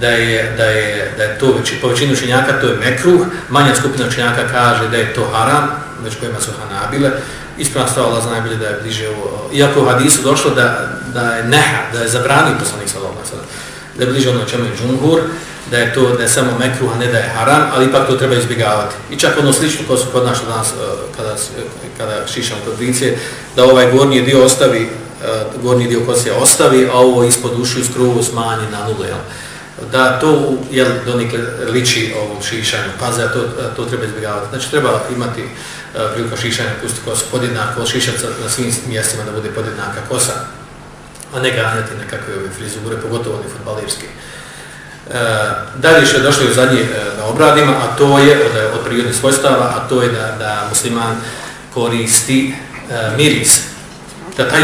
da je, da je, da je to već, po većinu učenjaka to je mekruh, manja skupina učenjaka kaže da je to haram, već kojima su hanabile, ispravno stava Allah najbolje da je bliže ovo, iako u hadisu došlo da, da je neha, da je zabranio poslanik sa Allah, da je bliže ono čemu je džungur, da je to da samo mekruh, a ne da je haram, ali ipak to treba izbjegavati. I čak ono slično ko su kod našo danas, eh, kada, eh, kada šišamo kod vince, da ovaj gornji dio ostavi, eh, gornji dio kosija ostavi, a ovo ispod ušiju skruvu smanji na nulu, jel? da to jel, donikle liči ovom šišanju, paze, a to, to treba izbjegavati. Znači treba imati uh, priliku šišanja, pusti kosu podjednako, šišaca na svim mjestima da bude podjednaka kosa, a ne ganjati nekakve ove frizure, pogotovo oni futbalirski. Uh, E, dalje što je došlo u zadnji uh, na obradima, a to je od, od prirodnih svojstava, a to je da, da musliman koristi e, miris, da taj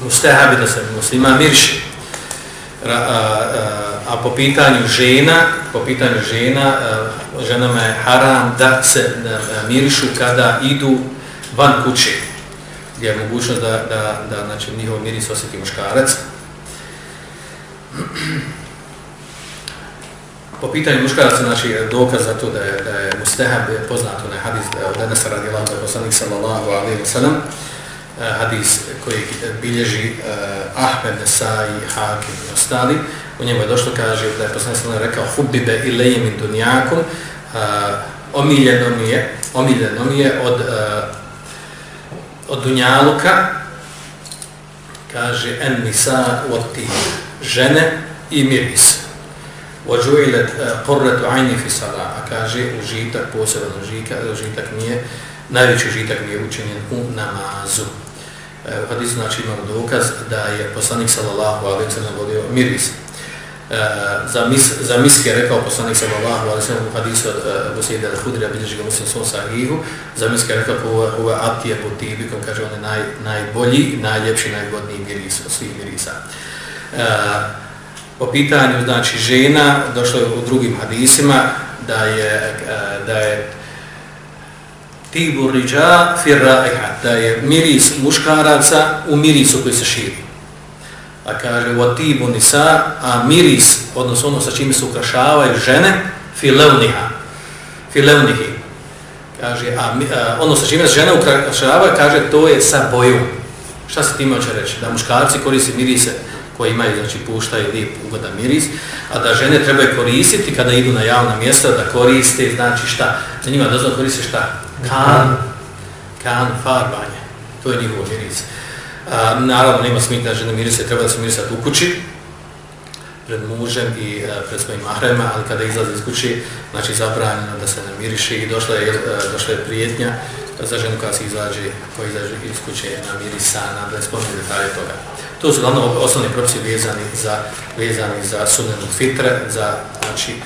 mustahabi da se musliman miriši, a, a, a po pitanju žena, po pitanju žena, ženama je haram da se da, mirišu kada idu van kuće, gdje je mogućnost da, da, da znači, njihov miris osjeti muškarac. Po pitanju muškaraca, znači, dokaz za to da je, da je mustehab, je poznato na hadis da je Nesa radi Allah, da je poslanik sallallahu alaihi wa sallam, e, hadis koji bilježi uh, Ahmed, Nesai, Hakim i ostali. U njemu je došlo, kaže, da je poslanik sallallahu rekao Hubbibe ilaje min dunjakum, uh, omiljeno mi je, omiljeno mi je od, uh, od dunjaluka, kaže, en nisa od tih žene i miris. Ođuilet uh, korretu ajni fisala, a kaže, užitak, poseban užitak, užitak nije, najveći užitak nije učinjen u namazu. U hadisu znači imamo dokaz da je poslanik sallallahu alejhi ve sellem vodio miris. E, za mis za miske rekao poslanik sallallahu alejhi ve sellem u hadisu od uh, Busejda al-Hudrija bilježi ga muslim svom sahihu, za miske rekao ko huwa atije butibi, kao kaže on je naj, najbolji, najljepši, najgodniji miris od svih mirisa. E, po pitanju znači žena došlo je u drugim hadisima da je e, da je tibu riđa fir raiha, da je miris muškaraca u mirisu koji se širi. A kaže, wa tibu nisa, a miris, odnosno ono sa čime se ukrašavaju žene, fi levniha, fi levnihi. Kaže, a, a e, ono sa čime se žene ukrašavaju, kaže, to je sa bojom. Šta se time hoće reći? Da muškarci koriste mirise koje imaju, znači, puštaju lijep ugodan miris, a da žene trebaju koristiti kada idu na javna mjesta, da koriste, znači šta? Za njima dozvan koriste šta? kan, kan farbanje. To je njihov miris. A, naravno, nema smitna žena mirise, treba da se mirisati u kući, pred mužem i a, pred svojim mahrema, ali kada izlazi iz kući, znači zabranjeno da se ne miriši i došla je, a, došla je prijetnja za ženu kada se izađe, koja izađe iz kuće na mirisana, da je spomeni detalje toga. To su glavno osnovni propisi vezani za, vezani za sunenu fitre, za, znači, e,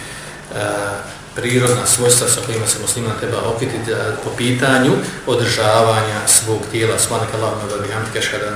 prirodna svojstva sa kojima se musliman treba okititi e, po pitanju održavanja svog tijela. Svanak Allah, da bi da, škada